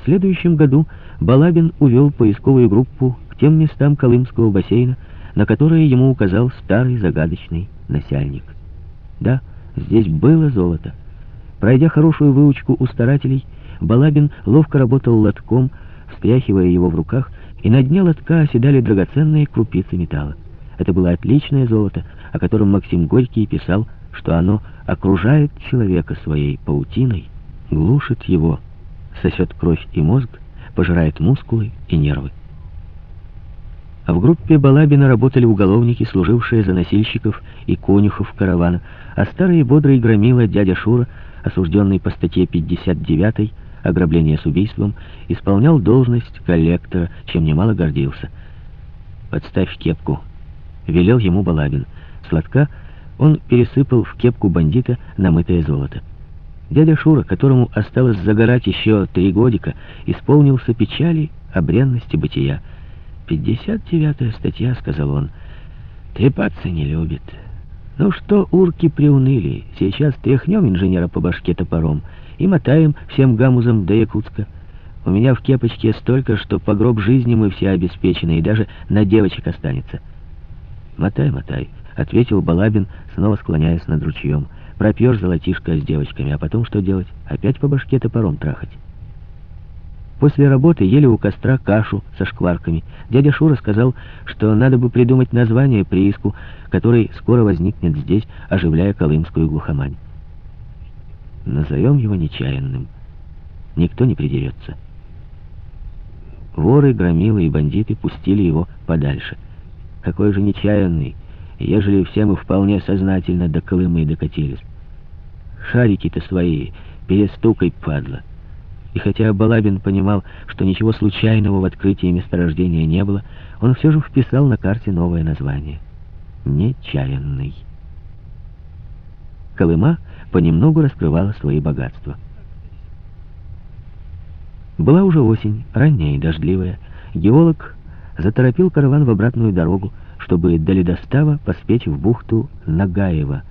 В следующем году Балабин увел поисковую группу к тем местам Колымского бассейна, на которые ему указал старый загадочный насяльник. Да, здесь было золото. Пройдя хорошую выучку у старателей, Балабин ловко работал лотком, встряхивая его в руках, и на дне лотка оседали драгоценные крупицы металла. Это было отличное золото, о котором Максим Горький писал, что оно окружает человека своей паутиной, глушит его, сосет кровь и мозг, пожирает мускулы и нервы. А в группе Балабина работали уголовники, служившие за носильщиков и конюхов каравана, а старый и бодрый громила дядя Шура, осужденный по статье 59 ограбление с убийством, исполнял должность коллектора, чем немало гордился. «Подставь кепку», — велел ему Балабин. Сладка он пересыпал в кепку бандита намытое золото. Дядя Шура, которому осталось загорать еще три годика, исполнился печали о бренности бытия. «Пятьдесят девятая статья», — сказал он, — «трепаться не любит». Ну что, урки приуныли, сейчас тряхнем инженера по башке топором и мотаем всем гамузом до Якутска. У меня в кепочке столько, что по гроб жизни мы все обеспечены, и даже на девочек останется. «Мотай, мотай», — ответил Балабин, снова склоняясь над ручьем. «Пропьешь золотишко с девочками, а потом что делать? Опять по башке топором трахать». После работы ели у костра кашу со шкварками. Дядя Шура сказал, что надо бы придумать название прииску, который скоро возникнет здесь, оживляя колымскую глухомань. Назовем его нечаянным. Никто не придерется. Воры, громилы и бандиты пустили его подальше. Какой же нечаянный, ежели все мы вполне сознательно до Колымы докатились. Шарики-то свои, перестукай, падла. И хотя Балабин понимал, что ничего случайного в открытии месторождения не было, он все же вписал на карте новое название — нечаянный. Колыма понемногу раскрывала свои богатства. Была уже осень, ранняя и дождливая. Геолог заторопил караван в обратную дорогу, чтобы до ледостава поспеть в бухту Нагаева,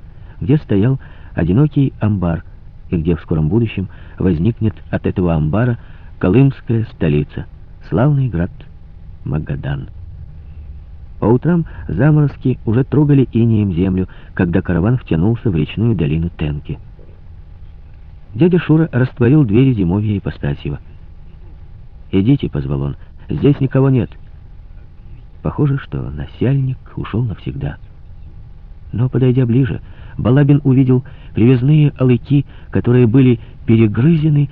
где стоял одинокий амбар, и где в скором будущем возникнет от этого амбара колымская столица, славный град Магадан. По утрам заморозки уже трогали инеем землю, когда караван втянулся в речную долину Тенки. Дядя Шура растворил двери зимовья и Постасьева. «Идите», — позвал он, — «здесь никого нет». Похоже, что насяльник ушел навсегда. Но, подойдя ближе, Балабин увидел привязные алыки, которые были перегрызены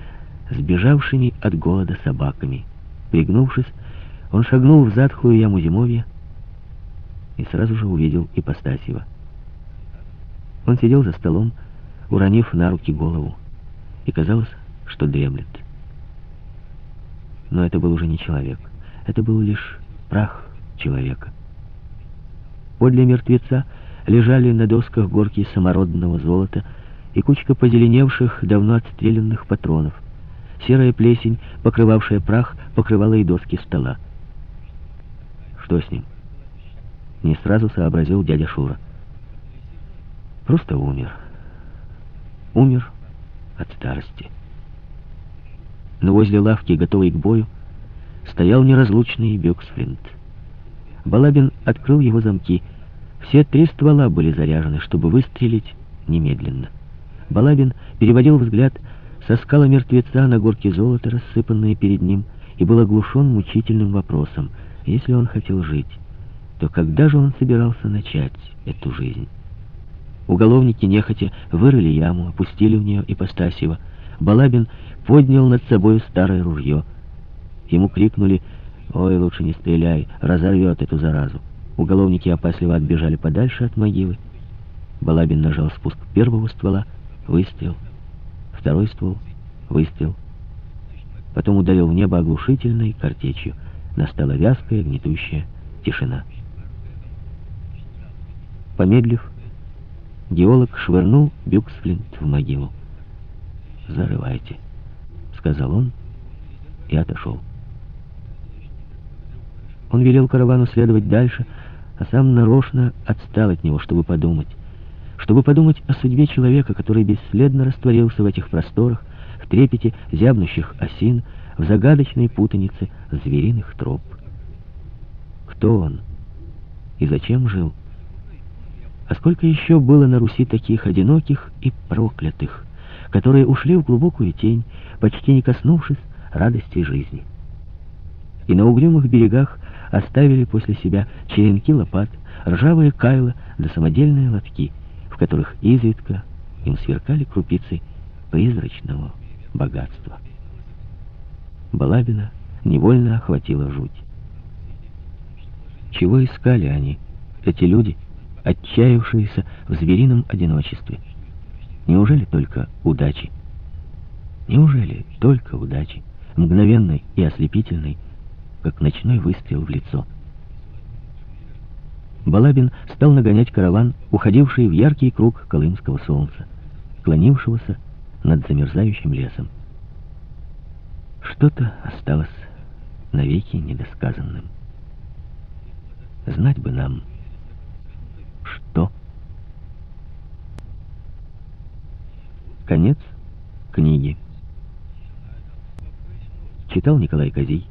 сбежавшими от голода собаками. Пригнувшись, он шагнул в затхлую яму зимовья, и сразу же увидел Ипостасьева. Он сидел за столом, уронив на руки голову, и казалось, что дремлет. Но это был уже не человек, это был лишь прах человека. Подле мертвеца лежали на досках горки самородного золота и кучка позеленевших, давно отстрелянных патронов. Серая плесень, покрывавшая прах, покрывала и доски стола. Что с ним? Не сразу сообразил дядя Шура. Просто умер. Умер от старости. Но возле лавки, готовой к бою, стоял неразлучный Бюксфлинт. Балабин открыл его замки. Все три ствола были заряжены, чтобы выстрелить немедленно. Балабин переводил взгляд со скала мертвеца на горки золота, рассыпанные перед ним, и был оглушен мучительным вопросом, если он хотел жить то когда же он собирался начать эту жизнь? Уголовники нехотя вырыли яму, опустили в нее Ипостасьева. Балабин поднял над собой старое ружье. Ему крикнули «Ой, лучше не стреляй, разорвет эту заразу». Уголовники опасливо отбежали подальше от могилы. Балабин нажал спуск первого ствола, выстрел, второй ствол, выстрел. Потом ударил в небо оглушительной картечью. Настала вязкая, гнетущая тишина. Помедлив, геолог швырнул Бюксфлинт в могилу. «Зарывайте», — сказал он и отошел. Он велел каравану следовать дальше, а сам нарочно отстал от него, чтобы подумать. Чтобы подумать о судьбе человека, который бесследно растворился в этих просторах, в трепете зябнущих осин, в загадочной путанице звериных троп. Кто он? И зачем жил? А сколько еще было на Руси таких одиноких и проклятых, которые ушли в глубокую тень, почти не коснувшись радости жизни. И на угрюмых берегах оставили после себя черенки лопат, ржавые кайла да самодельные лотки, в которых изредка им сверкали крупицы призрачного богатства. Балабина невольно охватила жуть. Чего искали они, эти люди, отчаявшиеся в зверином одиночестве? Неужели только удачи? Неужели только удачи, мгновенной и ослепительной, как ночной выстрел в лицо? Балабин стал нагонять караван, уходивший в яркий круг колымского солнца, клонившегося над замерзающим лесом. Что-то осталось навеки недосказанным. Знать бы нам, что... Конец книги. Читал Николай Козий.